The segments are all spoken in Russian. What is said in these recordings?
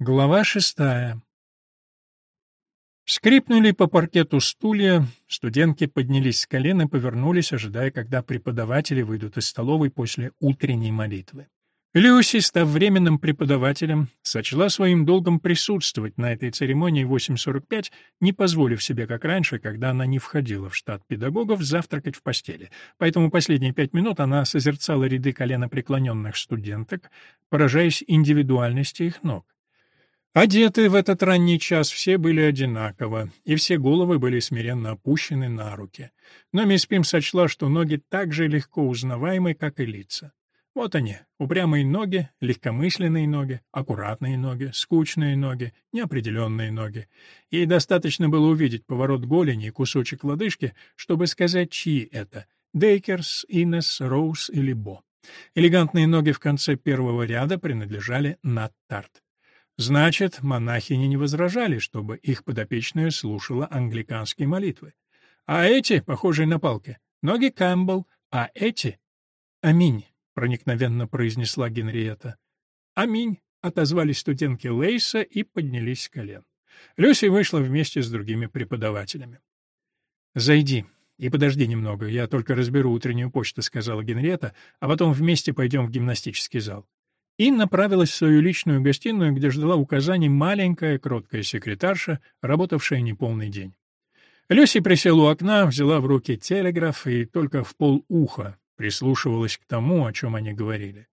Глава шестая. Скрипнули по паркету стулья, студентки поднялись с колен и повернулись, ожидая, когда преподаватели выйдут из столовой после утренней молитвы. Люси, став временным преподавателем, сочла своим долгом присутствовать на этой церемонии в 8.45, не позволив себе, как раньше, когда она не входила в штат педагогов, завтракать в постели. Поэтому последние пять минут она созерцала ряды коленопреклоненных студенток, поражаясь индивидуальности их ног. Одеты в этот ранний час все были одинаково, и все головы были смиренно опущены на руки. Но мисс Пим сочла, что ноги так же легко узнаваемы, как и лица. Вот они, упрямые ноги, легкомысленные ноги, аккуратные ноги, скучные ноги, неопределенные ноги. Ей достаточно было увидеть поворот голени и кусочек лодыжки, чтобы сказать, чьи это — Дейкерс, Инес, Роуз или Бо. Элегантные ноги в конце первого ряда принадлежали Нат Тарт. Значит, монахини не возражали, чтобы их подопечная слушала англиканские молитвы. А эти, похожие на палки, ноги Кэмпбелл, а эти — Аминь, проникновенно произнесла Генриетта. Аминь, отозвались студентки Лейса и поднялись с колен. Люси вышла вместе с другими преподавателями. «Зайди и подожди немного, я только разберу утреннюю почту», — сказала Генриетта, «а потом вместе пойдем в гимнастический зал» и направилась в свою личную гостиную, где ждала указаний маленькая кроткая секретарша, работавшая неполный день. Люси присела у окна, взяла в руки телеграф и только в полуха прислушивалась к тому, о чем они говорили.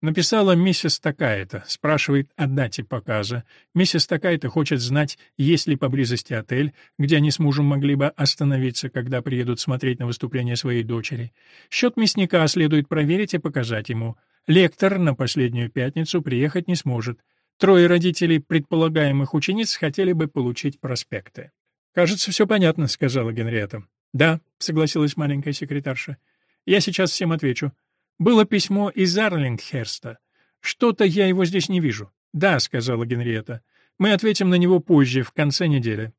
Написала миссис такая-то, спрашивает о дате показа. Миссис такая-то хочет знать, есть ли поблизости отель, где они с мужем могли бы остановиться, когда приедут смотреть на выступление своей дочери. Счет мясника следует проверить и показать ему. Лектор на последнюю пятницу приехать не сможет. Трое родителей предполагаемых учениц хотели бы получить проспекты. «Кажется, все понятно», — сказала Генриетта. «Да», — согласилась маленькая секретарша. «Я сейчас всем отвечу. Было письмо из Арлингхерста. Что-то я его здесь не вижу». «Да», — сказала Генриетта. «Мы ответим на него позже, в конце недели».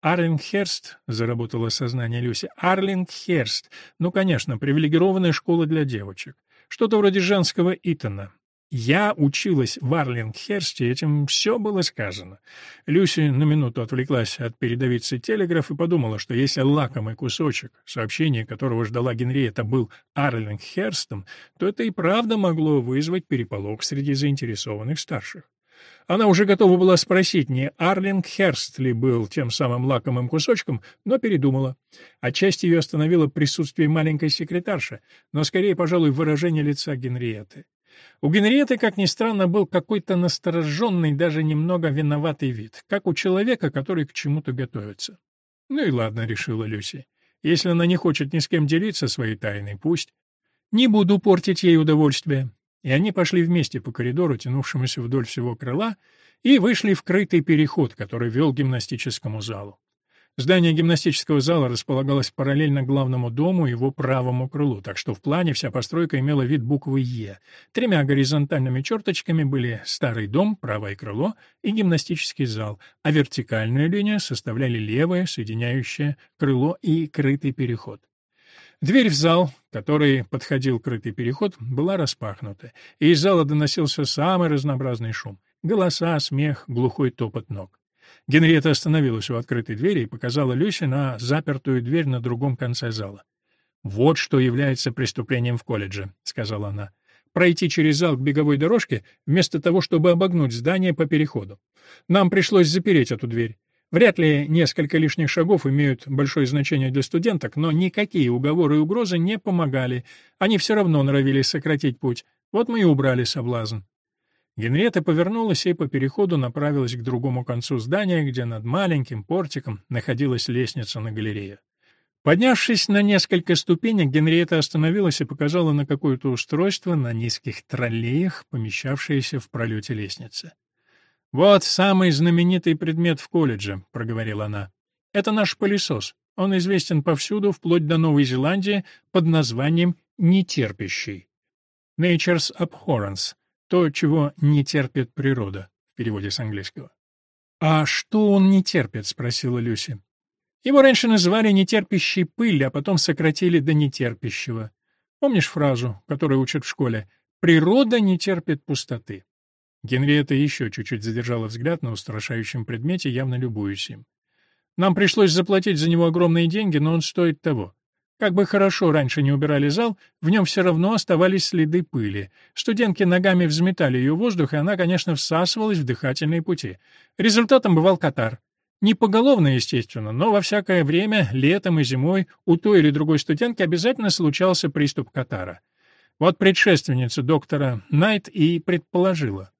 Арлингхерст, — заработало сознание Люси, — Арлингхерст. Ну, конечно, привилегированная школа для девочек. Что-то вроде женского Итана. Я училась в Арлингхерсте, этим все было сказано. Люси на минуту отвлеклась от передовицы телеграф и подумала, что если лакомый кусочек, сообщение которого ждала Генриетта, был Арлингхерстом, то это и правда могло вызвать переполох среди заинтересованных старших. Она уже готова была спросить, не Арлинг Херст ли был тем самым лакомым кусочком, но передумала. Отчасти ее остановило присутствие маленькой секретарши, но скорее, пожалуй, выражение лица Генриетты. У Генриетты, как ни странно, был какой-то настороженный, даже немного виноватый вид, как у человека, который к чему-то готовится. «Ну и ладно», — решила Люси. «Если она не хочет ни с кем делиться своей тайной, пусть. Не буду портить ей удовольствие и они пошли вместе по коридору, тянувшемуся вдоль всего крыла, и вышли в крытый переход, который вел к гимнастическому залу. Здание гимнастического зала располагалось параллельно главному дому и его правому крылу, так что в плане вся постройка имела вид буквы «Е». Тремя горизонтальными черточками были старый дом, правое крыло и гимнастический зал, а вертикальную линию составляли левое, соединяющее крыло и крытый переход. Дверь в зал, который подходил крытый переход, была распахнута, и из зала доносился самый разнообразный шум — голоса, смех, глухой топот ног. Генриетта остановилась у открытой двери и показала Люсе на запертую дверь на другом конце зала. «Вот что является преступлением в колледже», — сказала она. «Пройти через зал к беговой дорожке, вместо того, чтобы обогнуть здание по переходу. Нам пришлось запереть эту дверь. Вряд ли несколько лишних шагов имеют большое значение для студенток, но никакие уговоры и угрозы не помогали. Они все равно норовили сократить путь. Вот мы и убрали соблазн. Генриетта повернулась и по переходу направилась к другому концу здания, где над маленьким портиком находилась лестница на галерее. Поднявшись на несколько ступенек, Генриетта остановилась и показала на какое-то устройство на низких троллеях, помещавшееся в пролете лестницы. «Вот самый знаменитый предмет в колледже», — проговорила она. «Это наш пылесос. Он известен повсюду, вплоть до Новой Зеландии, под названием «нетерпящий». «Nature's abhorrence» — то, чего не терпит природа, в переводе с английского. «А что он не терпит?» — спросила Люси. Его раньше называли «нетерпящий пыль», а потом сократили до «нетерпящего». Помнишь фразу, которую учат в школе? «Природа не терпит пустоты». Генриетта еще чуть-чуть задержала взгляд на устрашающем предмете, явно любуясь им. «Нам пришлось заплатить за него огромные деньги, но он стоит того. Как бы хорошо раньше не убирали зал, в нем все равно оставались следы пыли. Студентки ногами взметали ее воздух, и она, конечно, всасывалась в дыхательные пути. Результатом бывал катар. Не поголовно, естественно, но во всякое время, летом и зимой, у той или другой студентки обязательно случался приступ катара. Вот предшественница доктора Найт и предположила,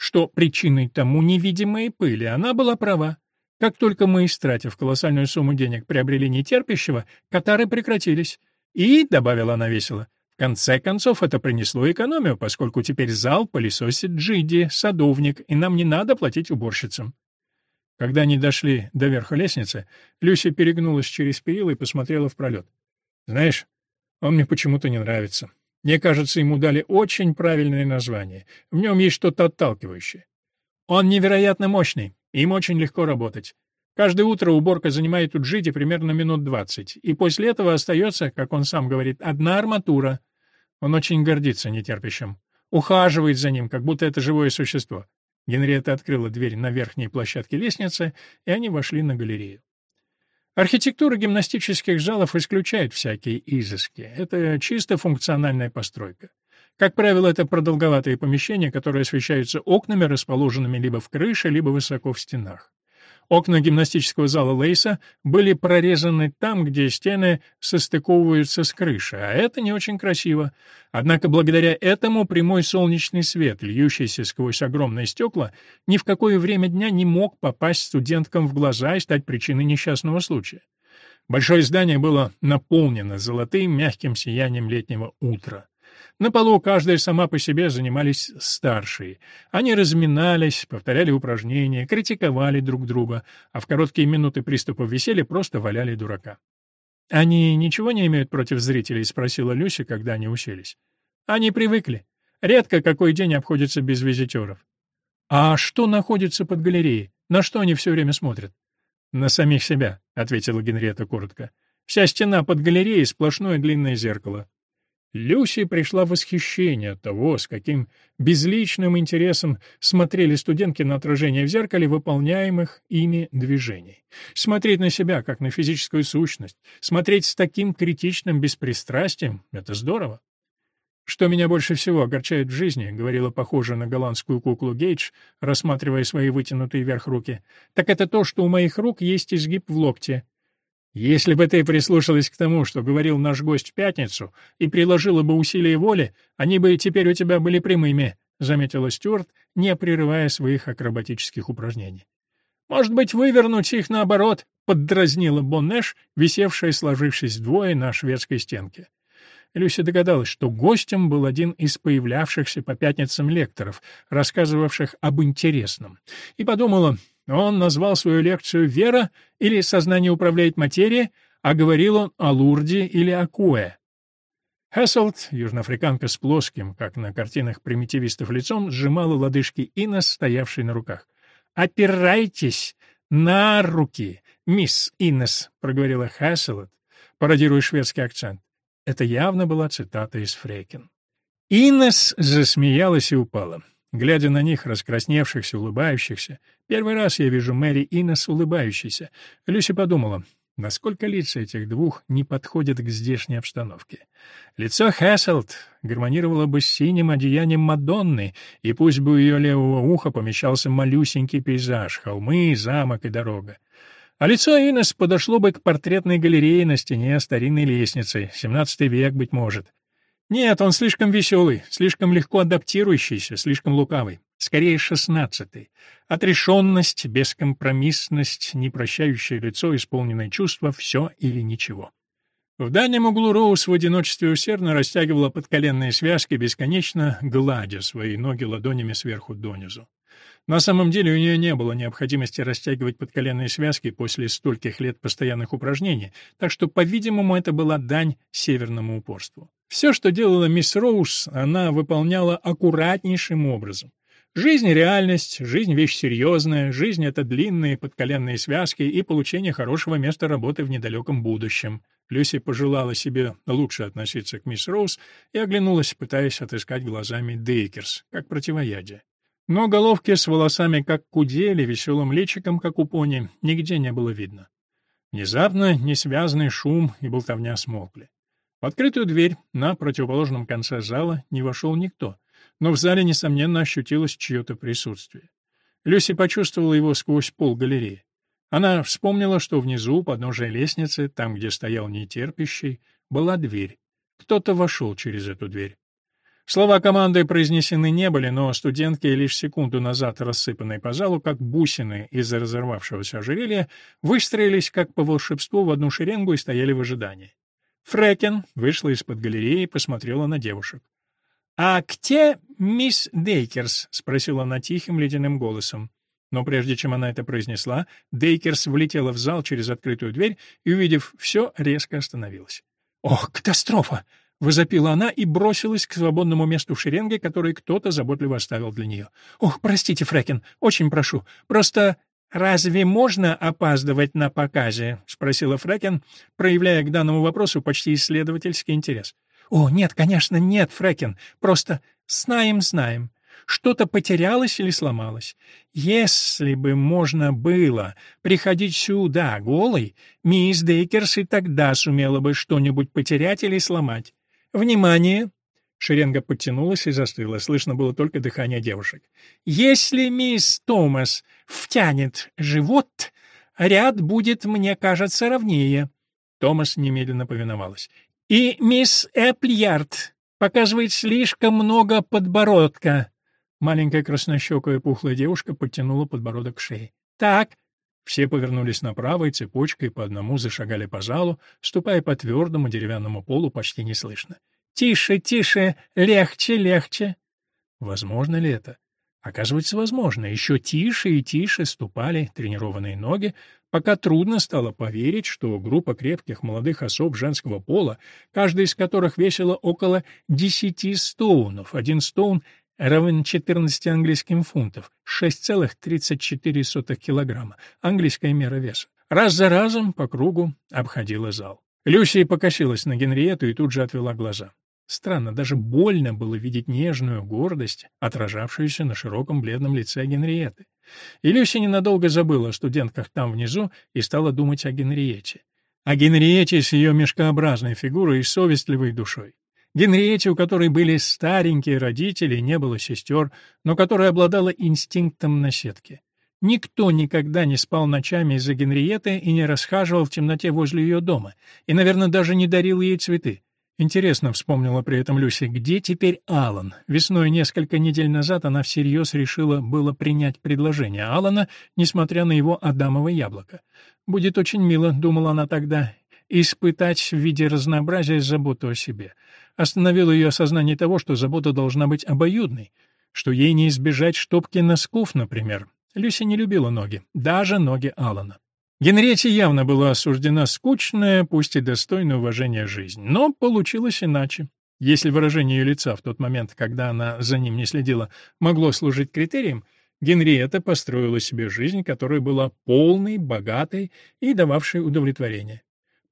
что причиной тому невидимые пыли. Она была права. Как только мы, истратив колоссальную сумму денег, приобрели нетерпящего, катары прекратились. И, — добавила она весело, — в конце концов это принесло экономию, поскольку теперь зал пылесосит Джиди, садовник, и нам не надо платить уборщицам. Когда они дошли до верха лестницы, Люся перегнулась через перила и посмотрела в пролет. «Знаешь, он мне почему-то не нравится. Мне кажется, ему дали очень правильное название. В нем есть что-то отталкивающее. Он невероятно мощный, им очень легко работать. Каждое утро уборка занимает у Джиди примерно минут двадцать, и после этого остается, как он сам говорит, одна арматура. Он очень гордится нетерпящим. Ухаживает за ним, как будто это живое существо. Генриетта открыла дверь на верхней площадке лестницы, и они вошли на галерею. Архитектура гимнастических залов исключает всякие изыски. Это чисто функциональная постройка. Как правило, это продолговатые помещения, которые освещаются окнами, расположенными либо в крыше, либо высоко в стенах. Окна гимнастического зала Лейса были прорезаны там, где стены состыковываются с крышей, а это не очень красиво. Однако благодаря этому прямой солнечный свет, льющийся сквозь огромные стекла, ни в какое время дня не мог попасть студенткам в глаза и стать причиной несчастного случая. Большое здание было наполнено золотым мягким сиянием летнего утра. На полу каждая сама по себе занимались старшие. Они разминались, повторяли упражнения, критиковали друг друга, а в короткие минуты приступов веселья просто валяли дурака. «Они ничего не имеют против зрителей?» — спросила Люся, когда они уселись. «Они привыкли. Редко какой день обходится без визитеров». «А что находится под галереей? На что они все время смотрят?» «На самих себя», — ответила Генриетта коротко. «Вся стена под галереей — сплошное длинное зеркало. Люси пришла в восхищение от того, с каким безличным интересом смотрели студентки на отражение в зеркале выполняемых ими движений. Смотреть на себя, как на физическую сущность, смотреть с таким критичным беспристрастием — это здорово. «Что меня больше всего огорчает в жизни», — говорила похожая на голландскую куклу Гейдж, рассматривая свои вытянутые вверх руки, «так это то, что у моих рук есть изгиб в локте, если бы ты прислушалась к тому, что говорил наш гость в пятницу, и приложила бы усилия воли, они бы теперь у тебя были прямыми, — заметила Стюарт, не прерывая своих акробатических упражнений. «Может быть, вывернуть их наоборот», — поддразнила Боннеш, висевшая, сложившись вдвое на шведской стенке. Люся догадалась, что гостем был один из появлявшихся по пятницам лекторов, рассказывавших об интересном, и подумала, он назвал свою лекцию «Вера» или «Сознание управляет материей», а говорил он о Лурде или о Куэ. Хесселт, южноафриканка с плоским, как на картинах примитивистов лицом, сжимала лодыжки Инес, стоявшей на руках. «Опирайтесь на руки, мисс Инес», — проговорила Хесселт, пародируя шведский акцент. Это явно была цитата из Фрейкин. Инес засмеялась и упала. Глядя на них, раскрасневшихся, улыбающихся, первый раз я вижу Мэри Инес улыбающейся. Люси подумала, насколько лица этих двух не подходят к здешней обстановке. Лицо Хэсселт гармонировало бы с синим одеянием Мадонны, и пусть бы у ее левого уха помещался малюсенький пейзаж, холмы, замок и дорога. А лицо Инес подошло бы к портретной галерее на стене старинной лестницы, XVII век, быть может. Нет, он слишком веселый, слишком легко адаптирующийся, слишком лукавый. Скорее, шестнадцатый. Отрешенность, бескомпромиссность, непрощающее лицо, исполненное чувства — все или ничего. В дальнем углу Роуз в одиночестве усердно растягивала подколенные связки, бесконечно гладя свои ноги ладонями сверху донизу. На самом деле у нее не было необходимости растягивать подколенные связки после стольких лет постоянных упражнений, так что, по-видимому, это была дань северному упорству. Все, что делала мисс Роуз, она выполняла аккуратнейшим образом. Жизнь — реальность, жизнь — вещь серьезная, жизнь — это длинные подколенные связки и получение хорошего места работы в недалеком будущем. Люси пожелала себе лучше относиться к мисс Роуз и оглянулась, пытаясь отыскать глазами Дейкерс, как противоядие. Но головки с волосами как кудели, веселым личиком, как у пони, нигде не было видно. Внезапно несвязный шум и болтовня смолкли. В открытую дверь на противоположном конце зала не вошел никто, но в зале, несомненно, ощутилось чье-то присутствие. Люси почувствовала его сквозь пол галереи. Она вспомнила, что внизу, у подножия лестницы, там, где стоял нетерпящий, была дверь. Кто-то вошел через эту дверь. Слова команды произнесены не были, но студентки, лишь секунду назад рассыпанные по залу, как бусины из-за разорвавшегося ожерелья, выстроились как по волшебству в одну шеренгу и стояли в ожидании. Фрекен вышла из-под галереи и посмотрела на девушек. «А где мисс Дейкерс?» — спросила она тихим ледяным голосом. Но прежде чем она это произнесла, Дейкерс влетела в зал через открытую дверь и, увидев все, резко остановилась. «Ох, катастрофа!» — возопила она и бросилась к свободному месту в шеренге, которое кто-то заботливо оставил для нее. «Ох, простите, Фрекен, очень прошу. Просто «Разве можно опаздывать на показе?» — спросила Фрекен, проявляя к данному вопросу почти исследовательский интерес. «О, нет, конечно, нет, Фрекен. Просто знаем-знаем. Что-то потерялось или сломалось. Если бы можно было приходить сюда голой, мисс Дейкерс и тогда сумела бы что-нибудь потерять или сломать. Внимание! Шеренга подтянулась и застыла, слышно было только дыхание девушек. «Если мисс Томас втянет живот, ряд будет, мне кажется, ровнее». Томас немедленно повиновалась. «И мисс Эпльярд показывает слишком много подбородка». Маленькая краснощекая пухлая девушка подтянула подбородок к шее. «Так». Все повернулись направо и цепочкой по одному зашагали по залу, ступая по твердому деревянному полу почти неслышно. Тише, тише, легче, легче. Возможно ли это? Оказывается, возможно. Еще тише и тише ступали тренированные ноги, пока трудно стало поверить, что группа крепких молодых особ женского пола, каждая из которых весила около десяти стоунов, один стоун равен 14 английским фунтов, 6,34 килограмма, английская мера веса, раз за разом по кругу обходила зал. Люси покосилась на Генриету и тут же отвела глаза. Странно, даже больно было видеть нежную гордость, отражавшуюся на широком бледном лице Генриеты. И Люси ненадолго забыла о студентках там внизу и стала думать о Генриете. О Генриете с ее мешкообразной фигурой и совестливой душой. Генриете, у которой были старенькие родители и не было сестер, но которая обладала инстинктом наседки. Никто никогда не спал ночами из-за Генриеты и не расхаживал в темноте возле ее дома, и, наверное, даже не дарил ей цветы. Интересно, вспомнила при этом Люси, где теперь Алан? Весной несколько недель назад она всерьез решила было принять предложение Алана, несмотря на его адамово яблоко. Будет очень мило, думала она тогда, испытать в виде разнообразия заботу о себе. Остановило ее осознание того, что забота должна быть обоюдной, что ей не избежать штопки носков, например. Люси не любила ноги, даже ноги Алана. Генриете явно была осуждена скучная, пусть и достойная уважения жизнь, но получилось иначе. Если выражение ее лица в тот момент, когда она за ним не следила, могло служить критерием, Генриетта построила себе жизнь, которая была полной, богатой и дававшей удовлетворение.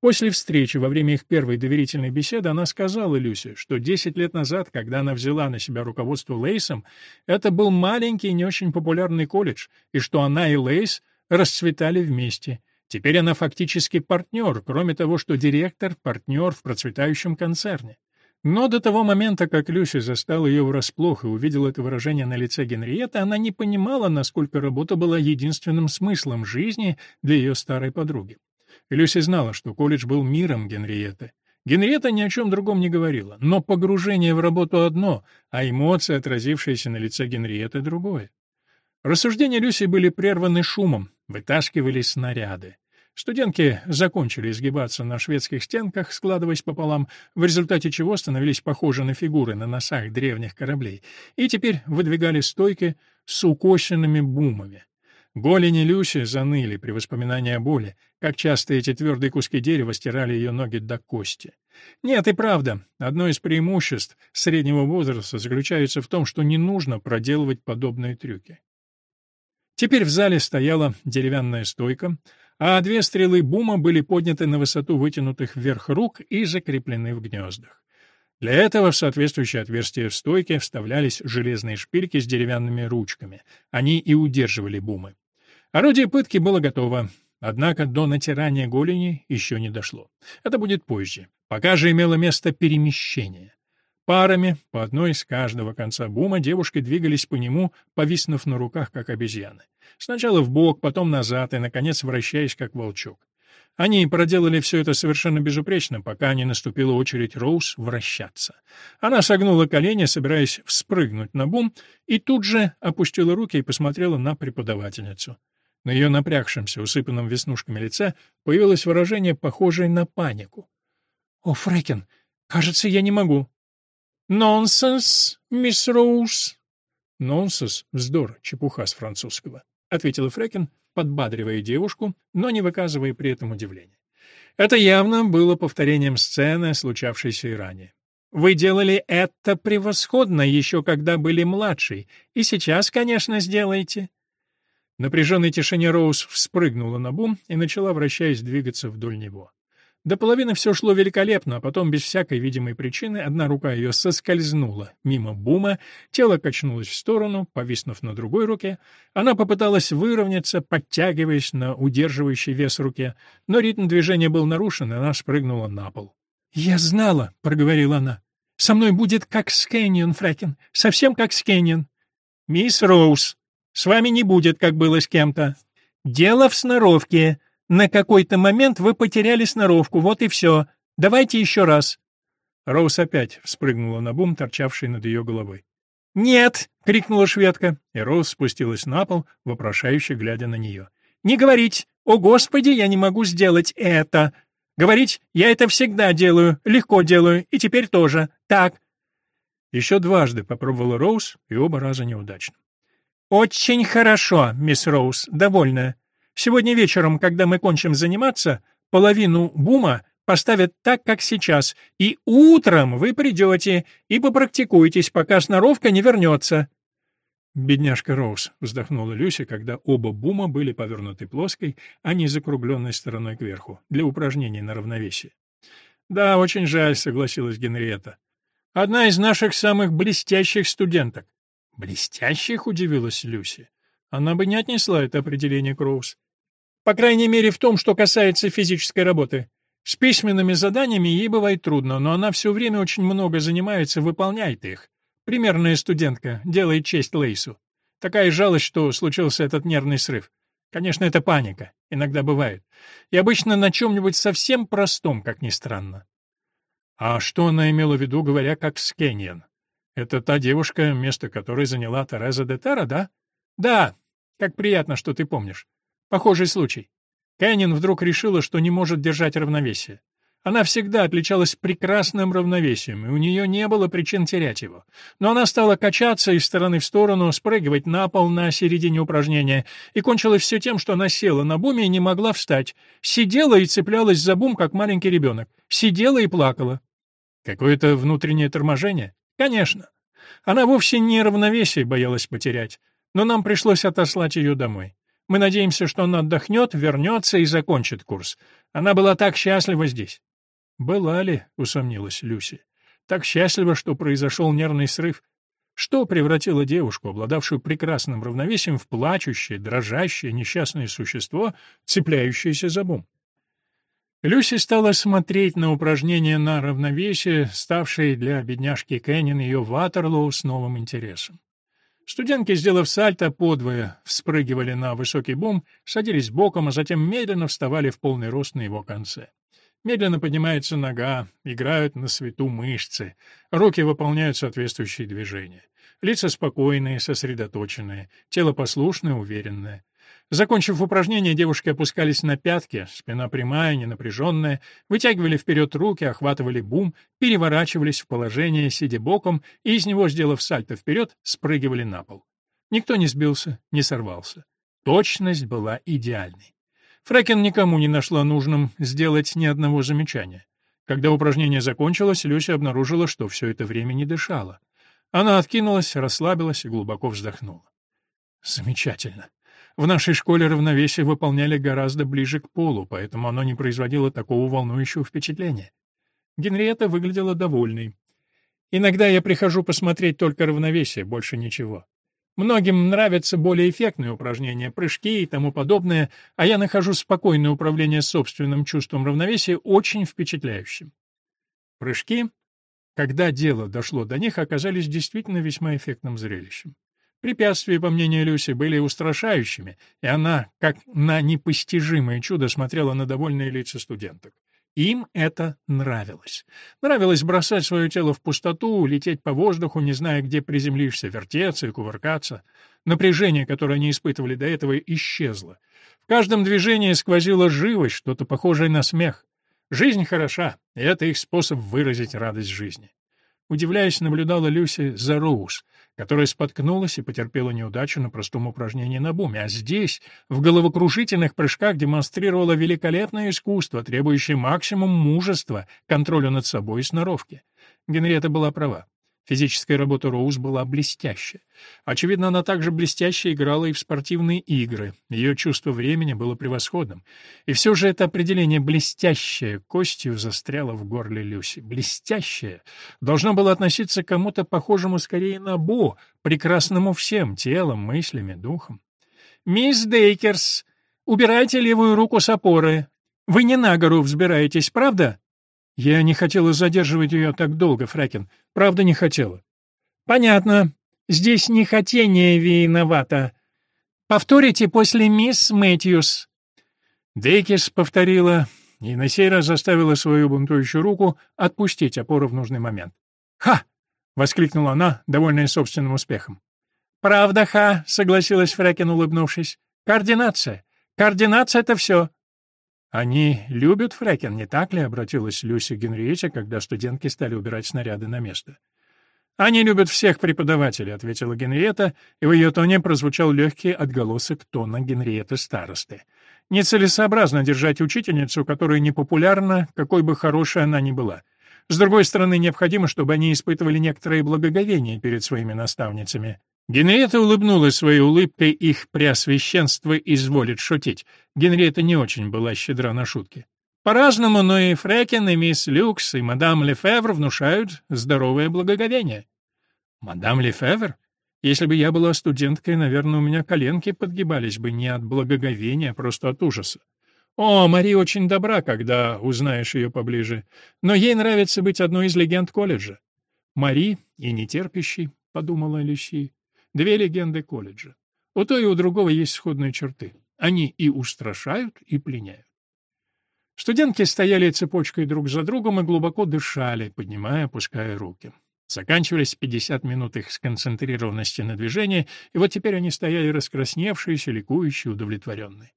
После встречи, во время их первой доверительной беседы, она сказала Люсе, что 10 лет назад, когда она взяла на себя руководство Лейсом, это был маленький и не очень популярный колледж, и что она и Лейс расцветали вместе. Теперь она фактически партнер, кроме того, что директор — партнер в процветающем концерне. Но до того момента, как Люси застал ее врасплох и увидел это выражение на лице Генриетты, она не понимала, насколько работа была единственным смыслом жизни для ее старой подруги. Люси знала, что колледж был миром Генриетты. Генриетта ни о чем другом не говорила, но погружение в работу одно, а эмоции, отразившиеся на лице Генриетты, другое. Рассуждения Люси были прерваны шумом, вытаскивались снаряды. Студентки закончили изгибаться на шведских стенках, складываясь пополам, в результате чего становились похожи на фигуры на носах древних кораблей, и теперь выдвигали стойки с укощенными бумами. Голени Люси заныли при воспоминании о боли, как часто эти твердые куски дерева стирали ее ноги до кости. Нет, и правда, одно из преимуществ среднего возраста заключается в том, что не нужно проделывать подобные трюки. Теперь в зале стояла деревянная стойка, а две стрелы бума были подняты на высоту вытянутых вверх рук и закреплены в гнездах. Для этого в соответствующее отверстие в стойке вставлялись железные шпильки с деревянными ручками. Они и удерживали бумы. Орудие пытки было готово, однако до натирания голени еще не дошло. Это будет позже. Пока же имело место перемещение. Парами, по одной с каждого конца бума, девушки двигались по нему, повиснув на руках, как обезьяны. Сначала в бок, потом назад и, наконец, вращаясь, как волчок. Они проделали все это совершенно безупречно, пока не наступила очередь Роуз вращаться. Она согнула колени, собираясь вспрыгнуть на бум, и тут же опустила руки и посмотрела на преподавательницу. На ее напрягшемся, усыпанном веснушками лице появилось выражение, похожее на панику. «О, Фрэкин, кажется, я не могу», «Нонсенс, мисс Роуз». «Нонсенс — вздор, чепуха с французского», — ответила Фрекен, подбадривая девушку, но не выказывая при этом удивления. Это явно было повторением сцены, случавшейся и ранее. «Вы делали это превосходно, еще когда были младшей, и сейчас, конечно, сделаете». Напряженной тишине Роуз вспрыгнула на бум и начала, вращаясь, двигаться вдоль него. До половины все шло великолепно, а потом, без всякой видимой причины, одна рука ее соскользнула мимо бума, тело качнулось в сторону, повиснув на другой руке. Она попыталась выровняться, подтягиваясь на удерживающий вес руке, но ритм движения был нарушен, и она спрыгнула на пол. «Я знала», — проговорила она. «Со мной будет как с Кэннион, Фрэкин, совсем как с Кэннион». «Мисс Роуз, с вами не будет, как было с кем-то. Дело в сноровке». На какой-то момент вы потеряли сноровку, вот и все. Давайте еще раз». Роуз опять вспрыгнула на бум, торчавший над ее головой. «Нет!» — крикнула шведка, и Роуз спустилась на пол, вопрошающе глядя на нее. «Не говорить! О, Господи, я не могу сделать это! Говорить, я это всегда делаю, легко делаю, и теперь тоже. Так!» Еще дважды попробовала Роуз, и оба раза неудачно. «Очень хорошо, мисс Роуз, довольна. Сегодня вечером, когда мы кончим заниматься, половину бума поставят так, как сейчас, и утром вы придете и попрактикуетесь, пока сноровка не вернется». «Бедняжка Роуз», — вздохнула Люся, когда оба бума были повернуты плоской, а не закругленной стороной кверху, для упражнений на равновесие. «Да, очень жаль», — согласилась Генриетта. «Одна из наших самых блестящих студенток». «Блестящих?» — удивилась Люси. Она бы не отнесла это определение к. По крайней мере, в том, что касается физической работы. С письменными заданиями ей бывает трудно, но она все время очень много занимается, выполняет их. Примерная студентка, делает честь Лейсу. Такая жалость, что случился этот нервный срыв. Конечно, это паника. Иногда бывает. И обычно на чем-нибудь совсем простом, как ни странно. А что она имела в виду, говоря как Скеньян? Это та девушка, место которой заняла Тереза де Тара, да? Да. Как приятно, что ты помнишь. Похожий случай. Кэнин вдруг решила, что не может держать равновесие. Она всегда отличалась прекрасным равновесием, и у нее не было причин терять его. Но она стала качаться из стороны в сторону, спрыгивать на пол на середине упражнения, и кончилось все тем, что она села на буме и не могла встать. Сидела и цеплялась за бум, как маленький ребенок. Сидела и плакала. Какое-то внутреннее торможение? Конечно. Она вовсе не равновесие боялась потерять, но нам пришлось отослать ее домой. Мы надеемся, что она отдохнет, вернется и закончит курс. Она была так счастлива здесь». «Была ли?» — усомнилась Люси. «Так счастлива, что произошел нервный срыв. Что превратило девушку, обладавшую прекрасным равновесием, в плачущее, дрожащее, несчастное существо, цепляющееся за бум?» Люси стала смотреть на упражнения на равновесие, ставшие для бедняжки Кеннин ее Ватерлоу с новым интересом. Студентки, сделав сальто подвое, вспрыгивали на высокий бум, садились боком, а затем медленно вставали в полный рост на его конце. Медленно поднимается нога, играют на свету мышцы, руки выполняют соответствующие движения. Лица спокойные, сосредоточенные, тело послушное, уверенное. Закончив упражнение, девушки опускались на пятки, спина прямая, ненапряженная, вытягивали вперед руки, охватывали бум, переворачивались в положение, сидя боком, и из него, сделав сальто вперед, спрыгивали на пол. Никто не сбился, не сорвался. Точность была идеальной. Фрэкен никому не нашла нужным сделать ни одного замечания. Когда упражнение закончилось, Люся обнаружила, что все это время не дышала. Она откинулась, расслабилась и глубоко вздохнула. Замечательно. В нашей школе равновесие выполняли гораздо ближе к полу, поэтому оно не производило такого волнующего впечатления. Генриетта выглядела довольной. Иногда я прихожу посмотреть только равновесие, больше ничего. Многим нравятся более эффектные упражнения, прыжки и тому подобное, а я нахожу спокойное управление собственным чувством равновесия очень впечатляющим. Прыжки, когда дело дошло до них, оказались действительно весьма эффектным зрелищем. Препятствия, по мнению Люси, были устрашающими, и она, как на непостижимое чудо, смотрела на довольные лица студенток. Им это нравилось. Нравилось бросать свое тело в пустоту, лететь по воздуху, не зная, где приземлишься, вертеться и кувыркаться. Напряжение, которое они испытывали до этого, исчезло. В каждом движении сквозила живость, что-то похожее на смех. Жизнь хороша, и это их способ выразить радость жизни. Удивляясь, наблюдала Люси за Роуз, которая споткнулась и потерпела неудачу на простом упражнении на буме, а здесь, в головокружительных прыжках, демонстрировала великолепное искусство, требующее максимум мужества, контроля над собой и сноровки. Генриетта была права. Физическая работа Роуз была блестящая. Очевидно, она также блестяще играла и в спортивные игры. Ее чувство времени было превосходным. И все же это определение «блестящее» костью застряло в горле Люси. «Блестящее» должно было относиться к кому-то похожему скорее на Бо, прекрасному всем телом, мыслями, духом. «Мисс Дейкерс, убирайте левую руку с опоры. Вы не на гору взбираетесь, правда?» Я не хотела задерживать ее так долго, Фракин. Правда, не хотела. Понятно. Здесь не хотение виновато. Повторите после мисс Мэтьюс. Дейкис повторила и на сей раз заставила свою бунтующую руку отпустить опору в нужный момент. «Ха!» — воскликнула она, довольная собственным успехом. «Правда, ха!» — согласилась Фрекин, улыбнувшись. «Координация. Координация — это все. «Они любят Фрекен, не так ли?» — обратилась Люси к когда студентки стали убирать снаряды на место. «Они любят всех преподавателей», — ответила Генриетта, и в ее тоне прозвучал легкий отголосок тона Генриетты старосты. «Нецелесообразно держать учительницу, которая непопулярна, какой бы хорошей она ни была. С другой стороны, необходимо, чтобы они испытывали некоторое благоговение перед своими наставницами. Генриетта улыбнулась своей улыбкой, их преосвященство изволит шутить. Генриетта не очень была щедра на шутки. По-разному, но и Фрекен, и мисс Люкс, и мадам Лефевр внушают здоровое благоговение. Мадам Лефевр? Если бы я была студенткой, наверное, у меня коленки подгибались бы не от благоговения, а просто от ужаса. О, Мари очень добра, когда узнаешь ее поближе. Но ей нравится быть одной из легенд колледжа. Мари и нетерпящий, — подумала Люси. Две легенды колледжа. У той и у другого есть сходные черты. Они и устрашают, и пленяют. Студентки стояли цепочкой друг за другом и глубоко дышали, поднимая, опуская руки. Заканчивались 50 минут их сконцентрированности на движении, и вот теперь они стояли раскрасневшиеся, ликующие, удовлетворенные.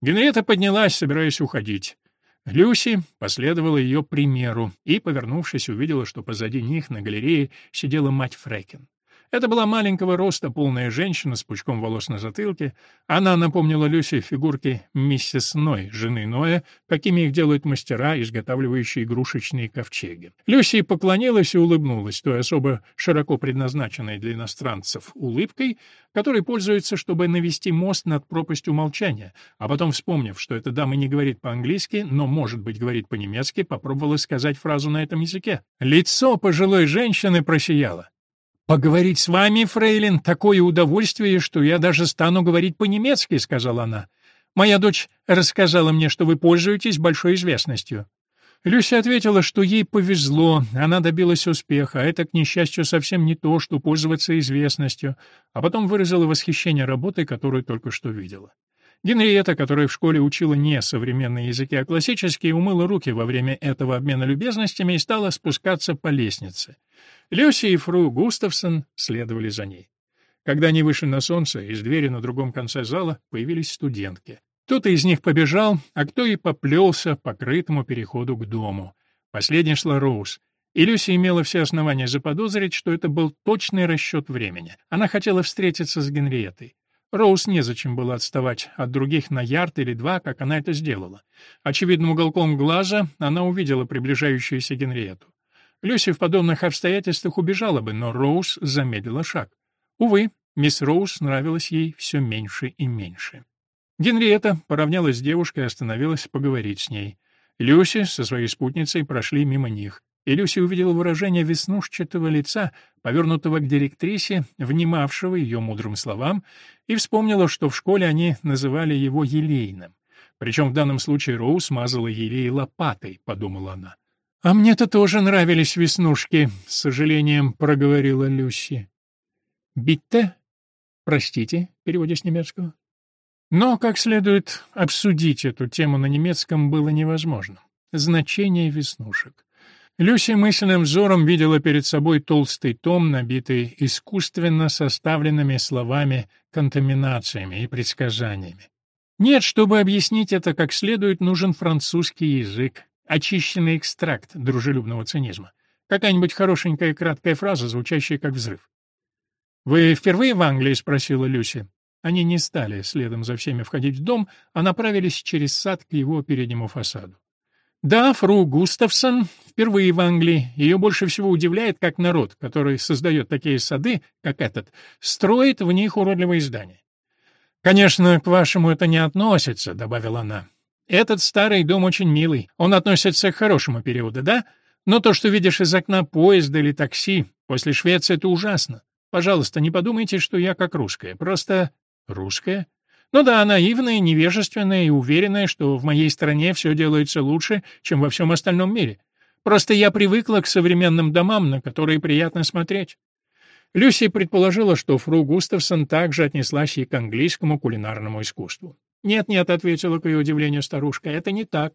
Генриетта поднялась, собираясь уходить. Люси последовала ее примеру и, повернувшись, увидела, что позади них на галерее сидела мать Фрекен. Это была маленького роста полная женщина с пучком волос на затылке. Она напомнила Люси фигурки миссис Ной, жены Ноя, какими их делают мастера, изготавливающие игрушечные ковчеги. Люси поклонилась и улыбнулась, той особо широко предназначенной для иностранцев улыбкой, которой пользуется, чтобы навести мост над пропастью молчания, а потом, вспомнив, что эта дама не говорит по-английски, но, может быть, говорит по-немецки, попробовала сказать фразу на этом языке. Лицо пожилой женщины просияло. «Поговорить с вами, фрейлин, такое удовольствие, что я даже стану говорить по-немецки», — сказала она. «Моя дочь рассказала мне, что вы пользуетесь большой известностью». Люся ответила, что ей повезло, она добилась успеха, а это, к несчастью, совсем не то, что пользоваться известностью, а потом выразила восхищение работой, которую только что видела. Генриетта, которая в школе учила не современные языки, а классические, умыла руки во время этого обмена любезностями и стала спускаться по лестнице. Люси и фру Густавсон следовали за ней. Когда они вышли на солнце, из двери на другом конце зала появились студентки. Кто-то из них побежал, а кто и поплелся по крытому переходу к дому. Последней шла Роуз. И Люси имела все основания заподозрить, что это был точный расчет времени. Она хотела встретиться с Генриеттой. Роуз незачем было отставать от других на ярд или два, как она это сделала. Очевидным уголком глаза она увидела приближающуюся Генриетту. Люси в подобных обстоятельствах убежала бы, но Роуз замедлила шаг. Увы, мисс Роуз нравилась ей все меньше и меньше. Генриетта поравнялась с девушкой и остановилась поговорить с ней. Люси со своей спутницей прошли мимо них. И Люси увидела выражение веснушчатого лица, повернутого к директрисе, внимавшего ее мудрым словам, и вспомнила, что в школе они называли его елейным. Причем в данном случае Роуз мазала елей лопатой, подумала она. «А мне-то тоже нравились веснушки», — с сожалением проговорила Люси. «Битте?» «Простите», — переводе с немецкого. Но как следует обсудить эту тему на немецком было невозможно. Значение веснушек. Люси мысленным взором видела перед собой толстый том, набитый искусственно составленными словами, контаминациями и предсказаниями. Нет, чтобы объяснить это как следует, нужен французский язык, очищенный экстракт дружелюбного цинизма. Какая-нибудь хорошенькая краткая фраза, звучащая как взрыв. «Вы впервые в Англии?» — спросила Люси. Они не стали следом за всеми входить в дом, а направились через сад к его переднему фасаду. Да, фру Густавсон впервые в Англии. Ее больше всего удивляет, как народ, который создает такие сады, как этот, строит в них уродливые здания. «Конечно, к вашему это не относится», — добавила она. «Этот старый дом очень милый. Он относится к хорошему периоду, да? Но то, что видишь из окна поезда или такси, после Швеции, это ужасно. Пожалуйста, не подумайте, что я как русская. Просто русская? Ну да, наивная, невежественная и уверенная, что в моей стране все делается лучше, чем во всем остальном мире. Просто я привыкла к современным домам, на которые приятно смотреть. Люси предположила, что фру Густавсон также отнеслась и к английскому кулинарному искусству. «Нет-нет», — ответила к ее удивлению старушка, — «это не так.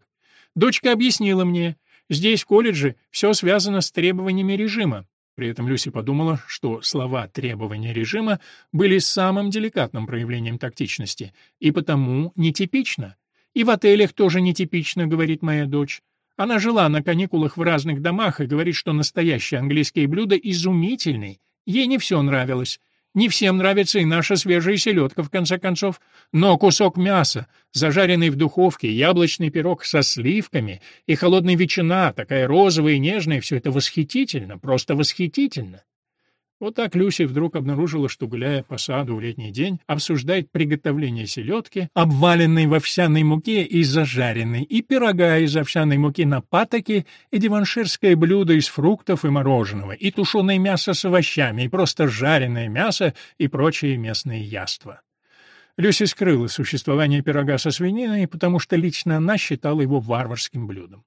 Дочка объяснила мне. Здесь, в колледже, все связано с требованиями режима. При этом Люси подумала, что слова «требования режима» были самым деликатным проявлением тактичности, и потому нетипично. И в отелях тоже нетипично, говорит моя дочь. Она жила на каникулах в разных домах и говорит, что настоящие английские блюда изумительные. Ей не все нравилось. Не всем нравится и наша свежая селедка, в конце концов. Но кусок мяса, зажаренный в духовке, яблочный пирог со сливками и холодная ветчина, такая розовая и нежная, все это восхитительно, просто восхитительно. Вот так Люси вдруг обнаружила, что, гуляя по саду в летний день, обсуждает приготовление селедки, обваленной в овсяной муке и зажаренной, и пирога из овсяной муки на патоке, и диванширское блюдо из фруктов и мороженого, и тушеное мясо с овощами, и просто жареное мясо и прочие местные яства. Люси скрыла существование пирога со свининой, потому что лично она считала его варварским блюдом.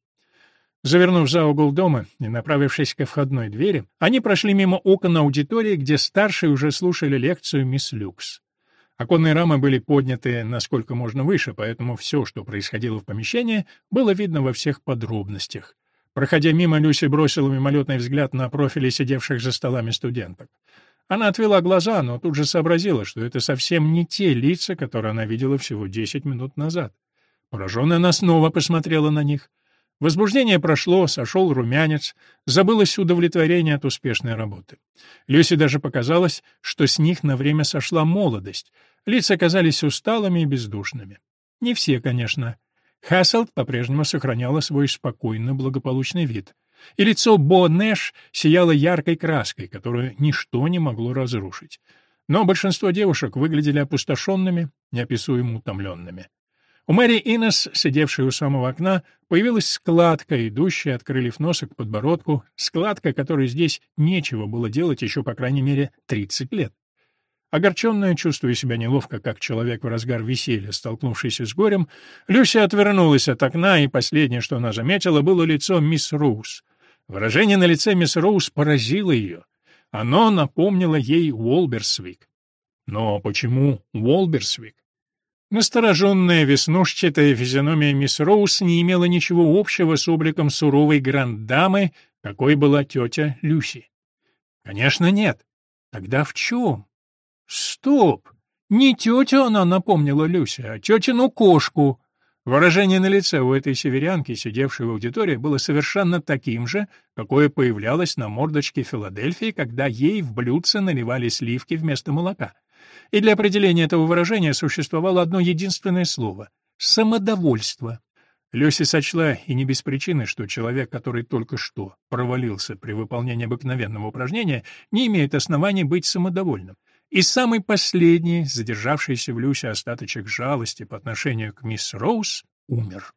Завернув за угол дома и направившись ко входной двери, они прошли мимо окон аудитории, где старшие уже слушали лекцию мисс Люкс. Оконные рамы были подняты насколько можно выше, поэтому все, что происходило в помещении, было видно во всех подробностях. Проходя мимо, Люси бросила мимолетный взгляд на профили сидевших за столами студенток. Она отвела глаза, но тут же сообразила, что это совсем не те лица, которые она видела всего десять минут назад. Пораженная она снова посмотрела на них — Возбуждение прошло, сошел румянец, забылось удовлетворение от успешной работы. Люсе даже показалось, что с них на время сошла молодость. Лица казались усталыми и бездушными. Не все, конечно. Хасселд по-прежнему сохраняла свой спокойно благополучный вид. И лицо Бо Нэш сияло яркой краской, которую ничто не могло разрушить. Но большинство девушек выглядели опустошенными, неописуемо утомленными. У Мэри Инес, сидевшей у самого окна, появилась складка, идущая от крыльев носа к подбородку, складка, которой здесь нечего было делать еще, по крайней мере, 30 лет. Огорченная, чувствуя себя неловко, как человек в разгар веселья, столкнувшийся с горем, Люся отвернулась от окна, и последнее, что она заметила, было лицо мисс Роуз. Выражение на лице мисс Роуз поразило ее. Оно напомнило ей Уолберсвик. Но почему Уолберсвик? Настороженная веснушчатая физиономия мисс Роуз не имела ничего общего с обликом суровой гранд-дамы, какой была тетя Люси. Конечно, нет. Тогда в чем? Стоп! Не тетю она напомнила Люси, а тетину кошку. Выражение на лице у этой северянки, сидевшей в аудитории, было совершенно таким же, какое появлялось на мордочке Филадельфии, когда ей в блюдце наливали сливки вместо молока и для определения этого выражения существовало одно единственное слово — самодовольство. Люси сочла, и не без причины, что человек, который только что провалился при выполнении обыкновенного упражнения, не имеет оснований быть самодовольным. И самый последний, задержавшийся в Люсе остаточек жалости по отношению к мисс Роуз, умер.